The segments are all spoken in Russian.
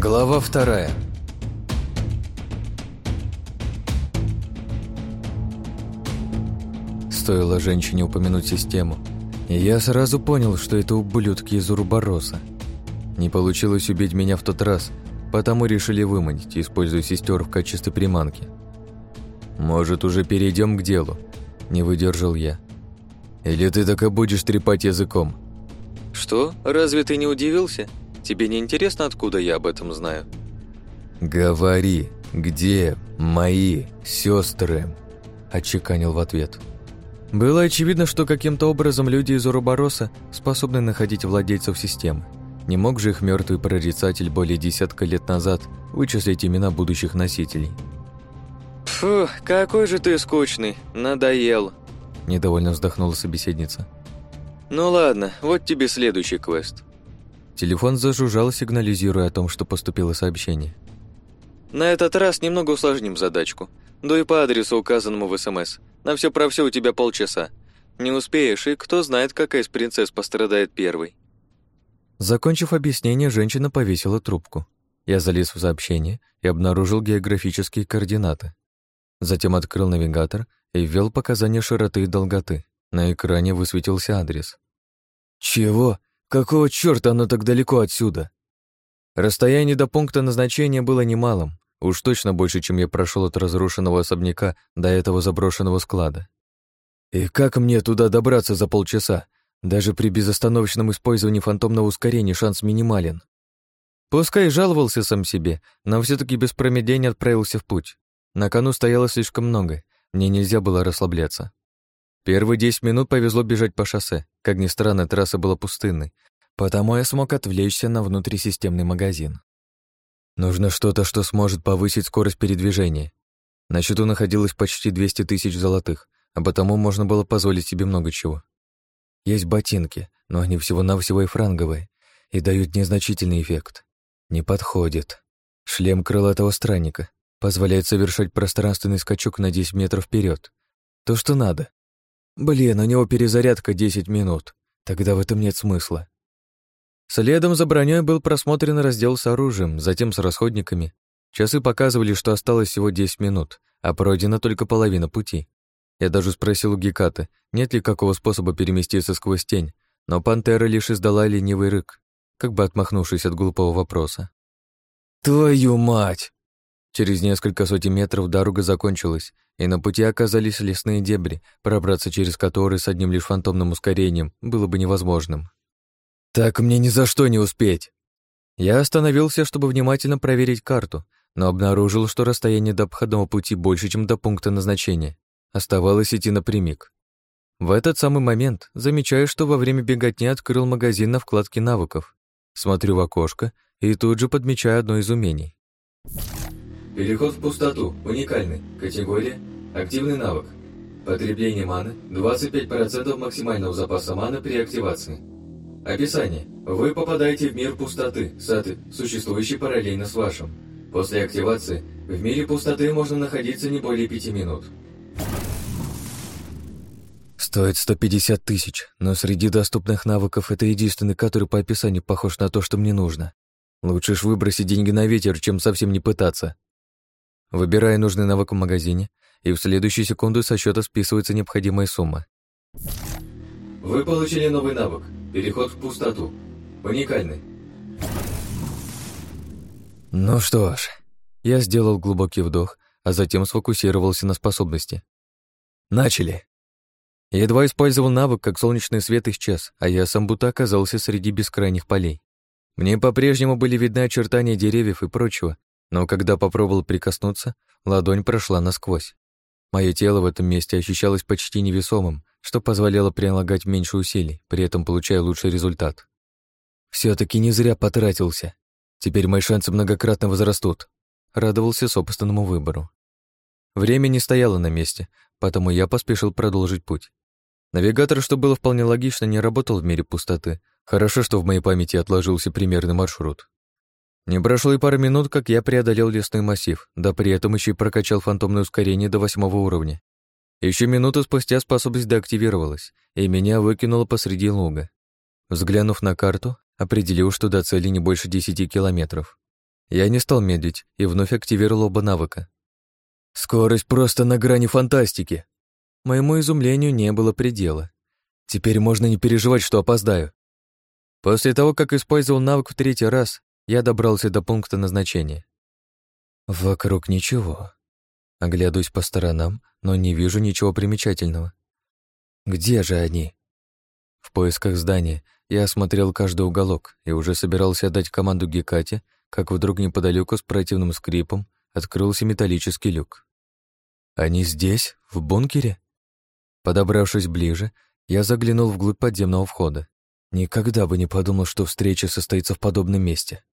Глава вторая. Стоило женщине упомянуть систему, и я сразу понял, что это ублюдки из Урубороса. Не получилось убить меня в тот раз, потому решили выманить, используя сестер в качестве приманки. «Может, уже перейдем к делу?» – не выдержал я. «Или ты так и будешь трепать языком?» «Что? Разве ты не удивился? Тебе не интересно, откуда я об этом знаю?» «Говори, где мои сестры?» – отчеканил в ответ. Было очевидно, что каким-то образом люди из Урубороса способны находить владельцев системы. Не мог же их мертвый прорицатель более десятка лет назад вычислить имена будущих носителей. «Фу, какой же ты скучный, надоел!» Недовольно вздохнула собеседница. «Ну ладно, вот тебе следующий квест». Телефон зажужжал, сигнализируя о том, что поступило сообщение. «На этот раз немного усложним задачку. Дуй по адресу, указанному в СМС. На все про все у тебя полчаса. Не успеешь, и кто знает, какая из принцесс пострадает первой». Закончив объяснение, женщина повесила трубку. Я залез в сообщение и обнаружил географические координаты. Затем открыл навигатор и ввел показания широты и долготы. На экране высветился адрес. «Чего? Какого чёрта оно так далеко отсюда?» Расстояние до пункта назначения было немалым, уж точно больше, чем я прошел от разрушенного особняка до этого заброшенного склада. И как мне туда добраться за полчаса? Даже при безостановочном использовании фантомного ускорения шанс минимален. Пускай жаловался сам себе, но все таки без промедления отправился в путь. На кону стояло слишком много, мне нельзя было расслабляться. Первые десять минут повезло бежать по шоссе. Как ни странно, трасса была пустынной, потому я смог отвлечься на внутрисистемный магазин. Нужно что-то, что сможет повысить скорость передвижения. На счету находилось почти 200 тысяч золотых, а потому можно было позволить себе много чего. Есть ботинки, но они всего-навсего и франговые, и дают незначительный эффект. Не подходит. Шлем крылатого странника позволяет совершать пространственный скачок на 10 метров вперед. То, что надо. Блин, у него перезарядка 10 минут. Тогда в этом нет смысла. Следом за броней был просмотрен раздел с оружием, затем с расходниками. Часы показывали, что осталось всего 10 минут, а пройдена только половина пути. Я даже спросил у Геката, нет ли какого способа переместиться сквозь тень, но пантера лишь издала ленивый рык, как бы отмахнувшись от глупого вопроса. «Твою мать!» Через несколько сотен метров дорога закончилась, и на пути оказались лесные дебри, пробраться через которые с одним лишь фантомным ускорением было бы невозможным. «Так мне ни за что не успеть!» Я остановился, чтобы внимательно проверить карту, но обнаружил, что расстояние до обходного пути больше, чем до пункта назначения. Оставалось идти напрямик. В этот самый момент замечаю, что во время беготни открыл магазин на вкладке навыков. Смотрю в окошко и тут же подмечаю одно из умений. Переход в пустоту. Уникальный. Категория. Активный навык. Потребление маны. 25% максимального запаса маны при активации. Описание. Вы попадаете в мир пустоты, сад, существующий параллельно с вашим. После активации в мире пустоты можно находиться не более 5 минут. Стоит 150 тысяч, но среди доступных навыков это единственный, который по описанию похож на то, что мне нужно. Лучше ж выбросить деньги на ветер, чем совсем не пытаться. Выбираю нужный навык в магазине, и в следующую секунду со счета списывается необходимая сумма. Вы получили новый навык. Переход в пустоту. Уникальный. Ну что ж, я сделал глубокий вдох, а затем сфокусировался на способности. Начали. Едва использовал навык, как солнечный свет исчез, а я сам будто оказался среди бескрайних полей. Мне по-прежнему были видны очертания деревьев и прочего, но когда попробовал прикоснуться, ладонь прошла насквозь. Мое тело в этом месте ощущалось почти невесомым, что позволяло прилагать меньше усилий, при этом получая лучший результат. все таки не зря потратился. Теперь мои шансы многократно возрастут. Радовался собственному выбору. Время не стояло на месте, потому я поспешил продолжить путь. Навигатор, что было вполне логично, не работал в мире пустоты. Хорошо, что в моей памяти отложился примерный маршрут. Не прошло и пары минут, как я преодолел лесной массив, да при этом еще и прокачал фантомное ускорение до восьмого уровня. Еще минуту спустя способность деактивировалась, и меня выкинуло посреди луга. Взглянув на карту, определил, что до цели не больше десяти километров. Я не стал медлить и вновь активировал оба навыка. Скорость просто на грани фантастики. Моему изумлению не было предела. Теперь можно не переживать, что опоздаю. После того, как использовал навык в третий раз, я добрался до пункта назначения. Вокруг ничего. Оглядываюсь по сторонам, но не вижу ничего примечательного. Где же они? В поисках здания я осмотрел каждый уголок и уже собирался отдать команду Гекате, как вдруг неподалеку с противным скрипом открылся металлический люк. Они здесь, в бункере? Подобравшись ближе, я заглянул вглубь подземного входа. Никогда бы не подумал, что встреча состоится в подобном месте.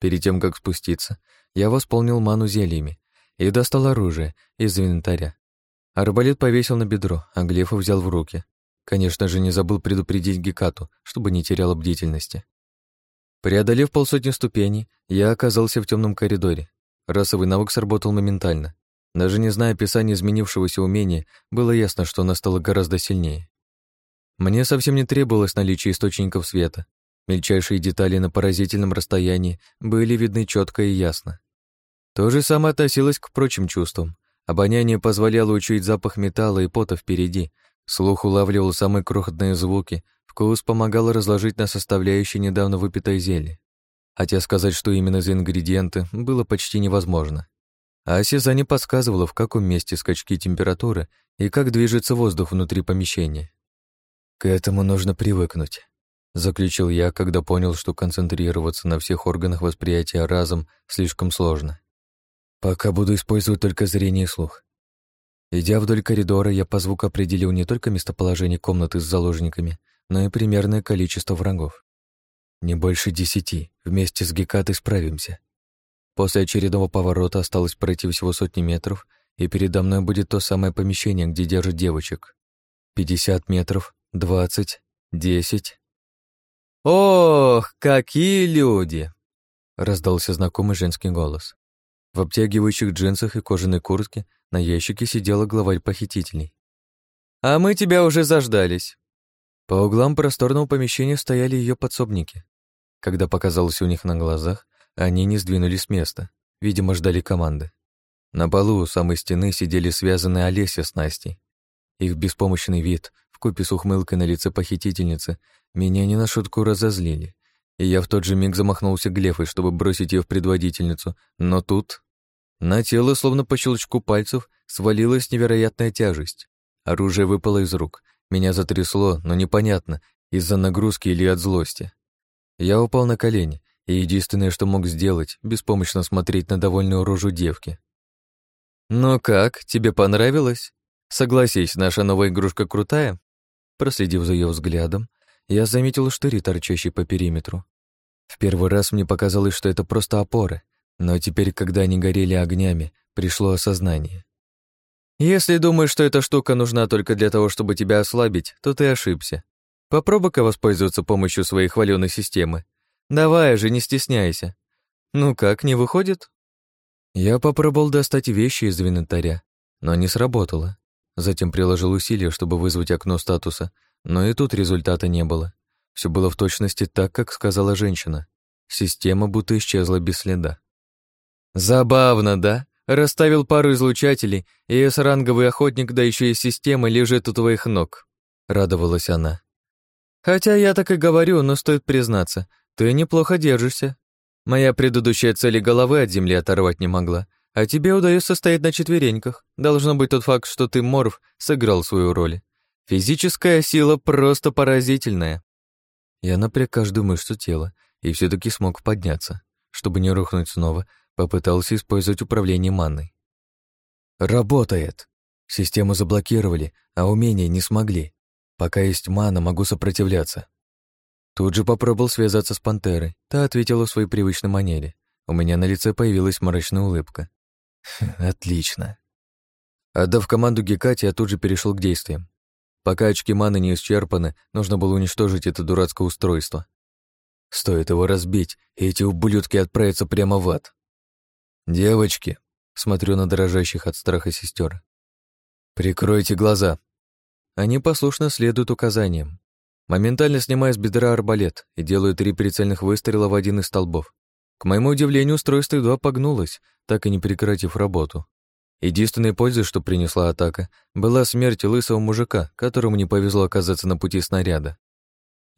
Перед тем, как спуститься, я восполнил ману зельями и достал оружие из инвентаря. Арбалет повесил на бедро, а Глефа взял в руки. Конечно же, не забыл предупредить Гекату, чтобы не теряла бдительности. Преодолев полсотни ступеней, я оказался в темном коридоре. Расовый навык сработал моментально. Даже не зная описания изменившегося умения, было ясно, что оно стало гораздо сильнее. Мне совсем не требовалось наличие источников света. Мельчайшие детали на поразительном расстоянии были видны четко и ясно. То же самое относилось к прочим чувствам. Обоняние позволяло учуять запах металла и пота впереди, слух улавливал самые крохотные звуки, вкус помогал разложить на составляющие недавно выпитое зелье. Хотя сказать, что именно за ингредиенты, было почти невозможно. А осязание подсказывало, в каком месте скачки температуры и как движется воздух внутри помещения. «К этому нужно привыкнуть», — заключил я, когда понял, что концентрироваться на всех органах восприятия разом слишком сложно. Пока буду использовать только зрение и слух. Идя вдоль коридора, я по звуку определил не только местоположение комнаты с заложниками, но и примерное количество врагов. Не больше десяти, вместе с Гекатой справимся. После очередного поворота осталось пройти всего сотни метров, и передо мной будет то самое помещение, где держат девочек. Пятьдесят метров, двадцать, десять. «Ох, какие люди!» — раздался знакомый женский голос. В обтягивающих джинсах и кожаной куртке на ящике сидела главарь похитителей. «А мы тебя уже заждались». По углам просторного помещения стояли ее подсобники. Когда показалось у них на глазах, они не сдвинулись с места, видимо, ждали команды. На полу у самой стены сидели связанные Олеся с Настей. Их беспомощный вид, вкупе с ухмылкой на лице похитительницы, меня не на шутку разозлили. И я в тот же миг замахнулся глефой, чтобы бросить ее в предводительницу, но тут на тело, словно по щелчку пальцев, свалилась невероятная тяжесть. Оружие выпало из рук. Меня затрясло, но непонятно, из-за нагрузки или от злости. Я упал на колени, и единственное, что мог сделать, беспомощно смотреть на довольную рожу девки. «Ну как, тебе понравилось? Согласись, наша новая игрушка крутая?» Проследив за ее взглядом, я заметил штыри, торчащие по периметру. В первый раз мне показалось, что это просто опоры, но теперь, когда они горели огнями, пришло осознание. Если думаешь, что эта штука нужна только для того, чтобы тебя ослабить, то ты ошибся. Попробуй-ка воспользоваться помощью своей хваленой системы. Давай же, не стесняйся. Ну как, не выходит? Я попробовал достать вещи из инвентаря, но не сработало. Затем приложил усилия, чтобы вызвать окно статуса, но и тут результата не было. Все было в точности так, как сказала женщина. Система будто исчезла без следа. Забавно, да? Расставил пару излучателей, и С-ранговый охотник, да еще и система, лежит у твоих ног. Радовалась она. Хотя я так и говорю, но стоит признаться, ты неплохо держишься. Моя предыдущая цель головы от земли оторвать не могла, а тебе удается стоять на четвереньках. Должно быть тот факт, что ты морф, сыграл свою роль. Физическая сила просто поразительная. Я напряг каждую мышцу тела и все таки смог подняться. Чтобы не рухнуть снова, Попытался использовать управление манной. Работает. Систему заблокировали, а умения не смогли. Пока есть мана, могу сопротивляться. Тут же попробовал связаться с пантерой. Та ответила в своей привычной манере. У меня на лице появилась мрачная улыбка. Отлично. Отдав команду Гекате, я тут же перешел к действиям. Пока очки маны не исчерпаны, нужно было уничтожить это дурацкое устройство. Стоит его разбить, и эти ублюдки отправятся прямо в ад. «Девочки», — смотрю на дрожащих от страха сестер, — «прикройте глаза». Они послушно следуют указаниям. Моментально снимаю с бедра арбалет и делаю три прицельных выстрела в один из столбов. К моему удивлению, устройство едва погнулось, так и не прекратив работу. Единственной пользой, что принесла атака, была смерть лысого мужика, которому не повезло оказаться на пути снаряда.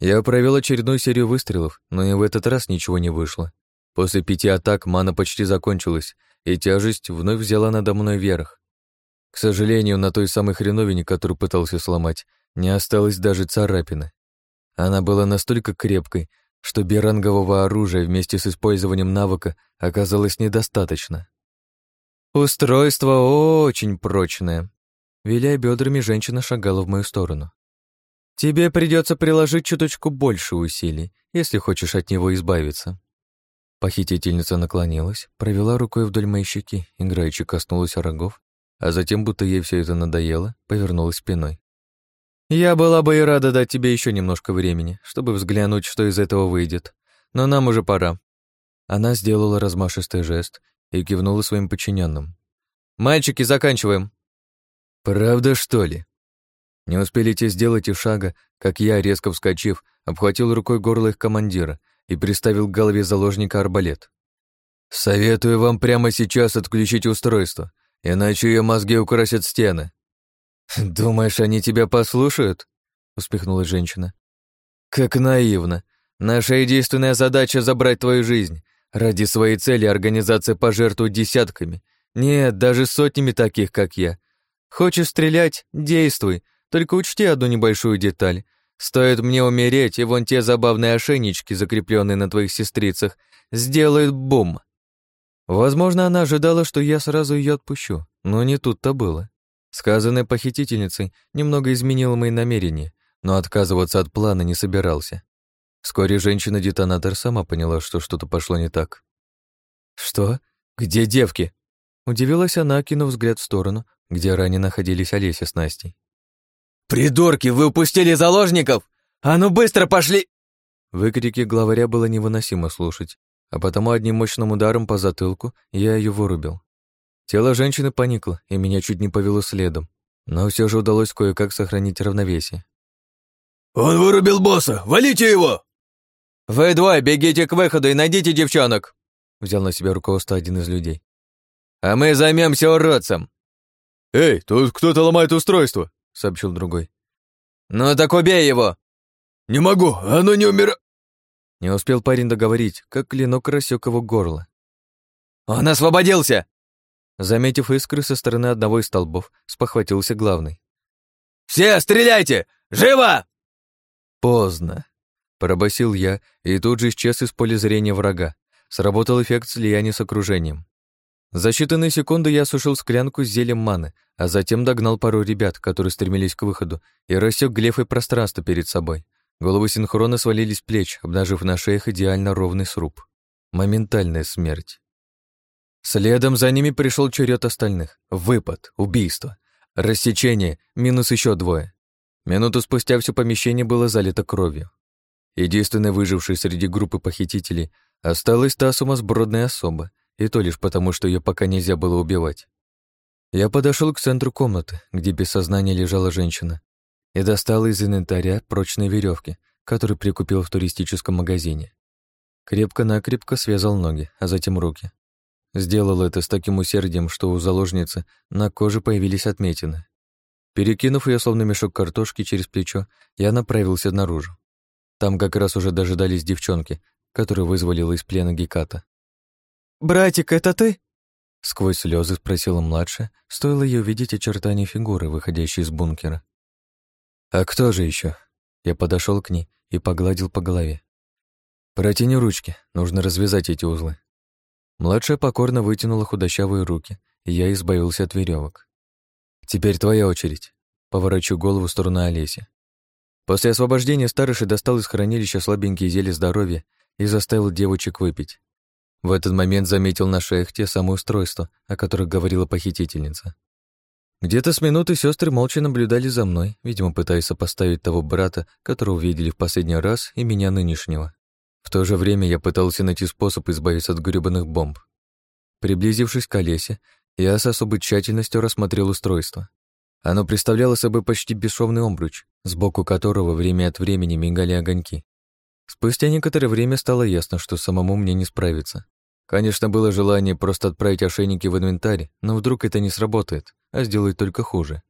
Я провел очередную серию выстрелов, но и в этот раз ничего не вышло. После пяти атак мана почти закончилась, и тяжесть вновь взяла надо мной верх. К сожалению, на той самой хреновине, которую пытался сломать, не осталось даже царапины. Она была настолько крепкой, что берангового оружия вместе с использованием навыка оказалось недостаточно. «Устройство очень прочное», — виляя бедрами, женщина шагала в мою сторону. «Тебе придется приложить чуточку больше усилий, если хочешь от него избавиться». Похитительница наклонилась, провела рукой вдоль моей щеки, играючи коснулась рогов, а затем, будто ей все это надоело, повернулась спиной. «Я была бы и рада дать тебе еще немножко времени, чтобы взглянуть, что из этого выйдет. Но нам уже пора». Она сделала размашистый жест и кивнула своим подчиненным. «Мальчики, заканчиваем!» «Правда, что ли?» Не успели те сделать и шага, как я, резко вскочив, обхватил рукой горло их командира и приставил к голове заложника арбалет. «Советую вам прямо сейчас отключить устройство, иначе ее мозги украсят стены». «Думаешь, они тебя послушают?» — успехнула женщина. «Как наивно. Наша единственная задача — забрать твою жизнь. Ради своей цели организация пожертвует десятками. Нет, даже сотнями таких, как я. Хочешь стрелять — действуй. Только учти одну небольшую деталь. Стоит мне умереть, и вон те забавные ошейнички, закрепленные на твоих сестрицах, сделают бум». Возможно, она ожидала, что я сразу ее отпущу, но не тут-то было. Сказанное похитительницей немного изменило мои намерения, но отказываться от плана не собирался. Вскоре женщина-детонатор сама поняла, что что-то пошло не так. «Что? Где девки?» Удивилась она, кинув взгляд в сторону, где ранее находились Олеся с Настей. «Придурки, вы упустили заложников! А ну быстро пошли!» Выкрики главаря было невыносимо слушать, а потому одним мощным ударом по затылку я ее вырубил. Тело женщины поникло, и меня чуть не повело следом, но все же удалось кое-как сохранить равновесие. «Он вырубил босса! Валите его!» «Вы двое бегите к выходу и найдите девчонок!» Взял на себя руководство один из людей. «А мы займемся уродцем!» «Эй, тут кто-то ломает устройство!» — сообщил другой. «Ну так убей его!» «Не могу, оно не умира...» Не успел парень договорить, как клинок рассек его горло. «Он освободился!» Заметив искры со стороны одного из столбов, спохватился главный. «Все, стреляйте! Живо!» Поздно. Пробасил я и тут же исчез из поля зрения врага. Сработал эффект слияния с окружением. За считанные секунды я осушил склянку с зельем маны, а затем догнал пару ребят, которые стремились к выходу, и рассек глефой пространство перед собой. Головы синхронно свалились с плеч, обнажив на шеях идеально ровный сруб. Моментальная смерть. Следом за ними пришел черед остальных. Выпад, убийство, рассечение, минус еще двое. Минуту спустя все помещение было залито кровью. Единственной выжившей среди группы похитителей осталась та сумасбродная особа, и то лишь потому, что ее пока нельзя было убивать. Я подошел к центру комнаты, где без сознания лежала женщина, и достал из инвентаря прочные веревки, которые прикупил в туристическом магазине. Крепко-накрепко связал ноги, а затем руки. Сделал это с таким усердием, что у заложницы на коже появились отметины. Перекинув ее словно мешок картошки через плечо, я направился наружу. Там как раз уже дожидались девчонки, которые вызволила из плена Геката. «Братик, это ты?» Сквозь слезы спросила младшая, стоило ей увидеть очертания фигуры, выходящей из бункера. «А кто же еще? Я подошел к ней и погладил по голове. «Протяни ручки, нужно развязать эти узлы». Младшая покорно вытянула худощавые руки, и я избавился от веревок. «Теперь твоя очередь». Поворачу голову в сторону Олеси. После освобождения старыши достал из хранилища слабенькие зелья здоровья и заставил девочек выпить. В этот момент заметил на шеях те самые устройства, о которых говорила похитительница. Где-то с минуты сестры молча наблюдали за мной, видимо, пытаясь сопоставить того брата, которого видели в последний раз, и меня нынешнего. В то же время я пытался найти способ избавиться от грёбаных бомб. Приблизившись к колесе, я с особой тщательностью рассмотрел устройство. Оно представляло собой почти бесшовный обруч, сбоку которого время от времени мигали огоньки. Спустя некоторое время стало ясно, что самому мне не справиться. Конечно, было желание просто отправить ошейники в инвентарь, но вдруг это не сработает, а сделает только хуже.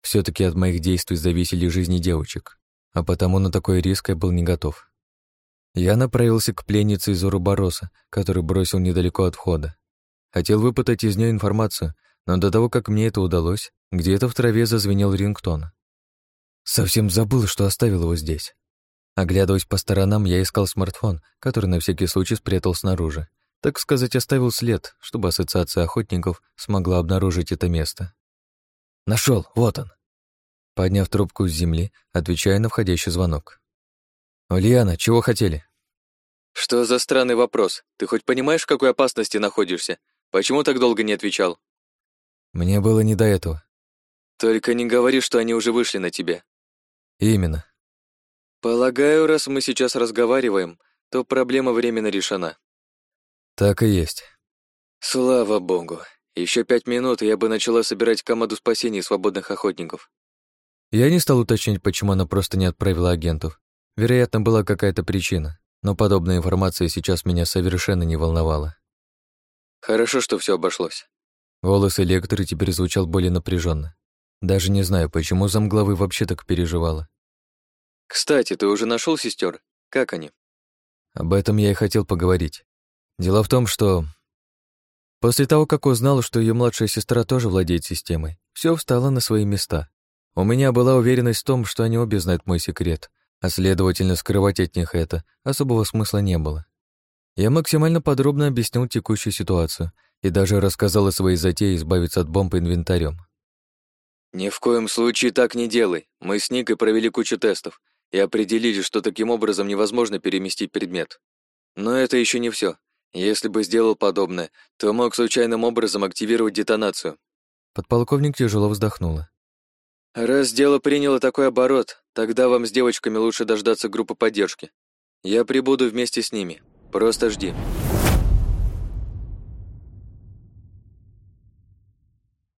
все таки от моих действий зависели жизни девочек, а потому на такой риск я был не готов. Я направился к пленнице из Урубороса, который бросил недалеко от входа. Хотел выпытать из нее информацию, но до того, как мне это удалось, где-то в траве зазвенел рингтон. Совсем забыл, что оставил его здесь. Оглядываясь по сторонам, я искал смартфон, который на всякий случай спрятал снаружи. Так сказать, оставил след, чтобы ассоциация охотников смогла обнаружить это место. Нашел, вот он. Подняв трубку с земли, отвечая на входящий звонок. «Ульяна, чего хотели?» «Что за странный вопрос? Ты хоть понимаешь, в какой опасности находишься? Почему так долго не отвечал?» Мне было не до этого. Только не говори, что они уже вышли на тебя. Именно. Полагаю, раз мы сейчас разговариваем, то проблема временно решена. Так и есть. Слава богу. Еще пять минут, и я бы начала собирать команду спасения свободных охотников. Я не стал уточнять, почему она просто не отправила агентов. Вероятно, была какая-то причина, но подобная информация сейчас меня совершенно не волновала. Хорошо, что все обошлось. Голос Электры теперь звучал более напряженно. Даже не знаю, почему замглавы вообще так переживала. Кстати, ты уже нашел сестер? Как они? Об этом я и хотел поговорить. Дело в том, что... После того, как узнал, что ее младшая сестра тоже владеет системой, все встало на свои места. У меня была уверенность в том, что они обе знают мой секрет, а следовательно, скрывать от них это особого смысла не было. Я максимально подробно объяснил текущую ситуацию и даже рассказал о своей затее избавиться от бомб инвентарем. «Ни в коем случае так не делай. Мы с Никой провели кучу тестов и определили, что таким образом невозможно переместить предмет. Но это еще не все. Если бы сделал подобное, то мог случайным образом активировать детонацию». Подполковник тяжело вздохнула. «Раз дело приняло такой оборот, тогда вам с девочками лучше дождаться группы поддержки. Я прибуду вместе с ними. Просто жди.